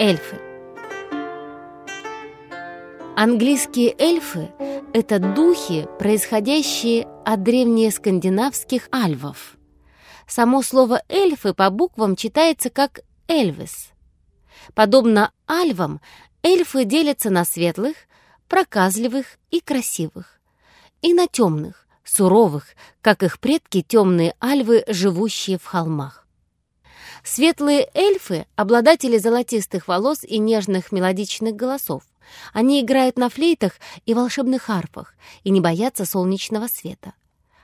Эльфы. Английские эльфы — это духи, происходящие от древнескандинавских альвов. Само слово «эльфы» по буквам читается как «эльвис». Подобно альвам, эльфы делятся на светлых, проказливых и красивых, и на темных, суровых, как их предки темные альвы, живущие в холмах. Светлые эльфы — обладатели золотистых волос и нежных мелодичных голосов. Они играют на флейтах и волшебных арфах и не боятся солнечного света.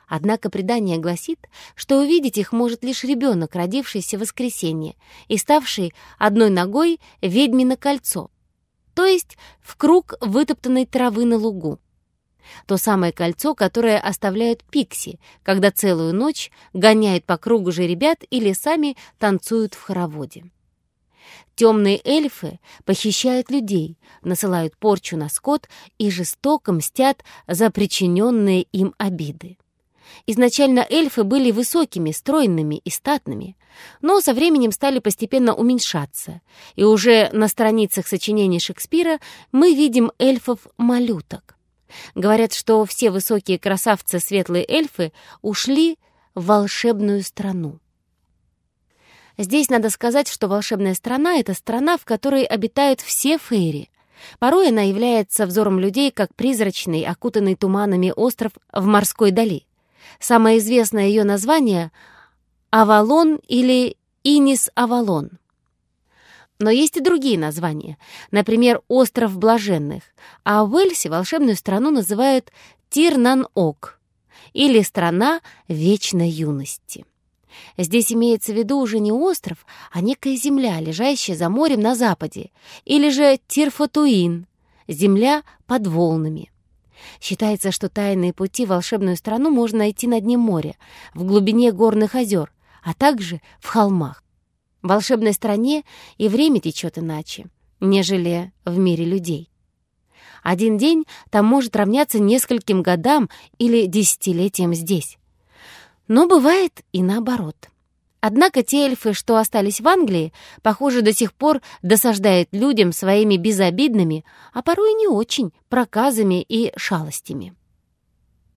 Однако предание гласит, что увидеть их может лишь ребенок, родившийся в воскресенье и ставший одной ногой ведьмино кольцо, то есть в круг вытоптанной травы на лугу. То самое кольцо, которое оставляют пикси, когда целую ночь гоняют по кругу же ребят или сами танцуют в хороводе. Темные эльфы похищают людей, насылают порчу на скот и жестоко мстят за причиненные им обиды. Изначально эльфы были высокими, стройными и статными, но со временем стали постепенно уменьшаться, и уже на страницах сочинений Шекспира мы видим эльфов-малюток. Говорят, что все высокие красавцы светлые эльфы ушли в волшебную страну. Здесь надо сказать, что волшебная страна — это страна, в которой обитают все фейри. Порой она является взором людей как призрачный, окутанный туманами остров в морской дали. Самое известное ее название — Авалон или Инис-Авалон — но есть и другие названия, например, «Остров Блаженных», а в Уэльсе волшебную страну называют Тирнан-Ок или «Страна вечной юности». Здесь имеется в виду уже не остров, а некая земля, лежащая за морем на западе, или же Тирфатуин, земля под волнами. Считается, что тайные пути в волшебную страну можно найти на дне моря, в глубине горных озер, а также в холмах. Волшебной стране и время течет иначе, нежели в мире людей. Один день там может равняться нескольким годам или десятилетиям здесь. Но бывает и наоборот. Однако те эльфы, что остались в Англии, похоже, до сих пор досаждают людям своими безобидными, а порой не очень, проказами и шалостями.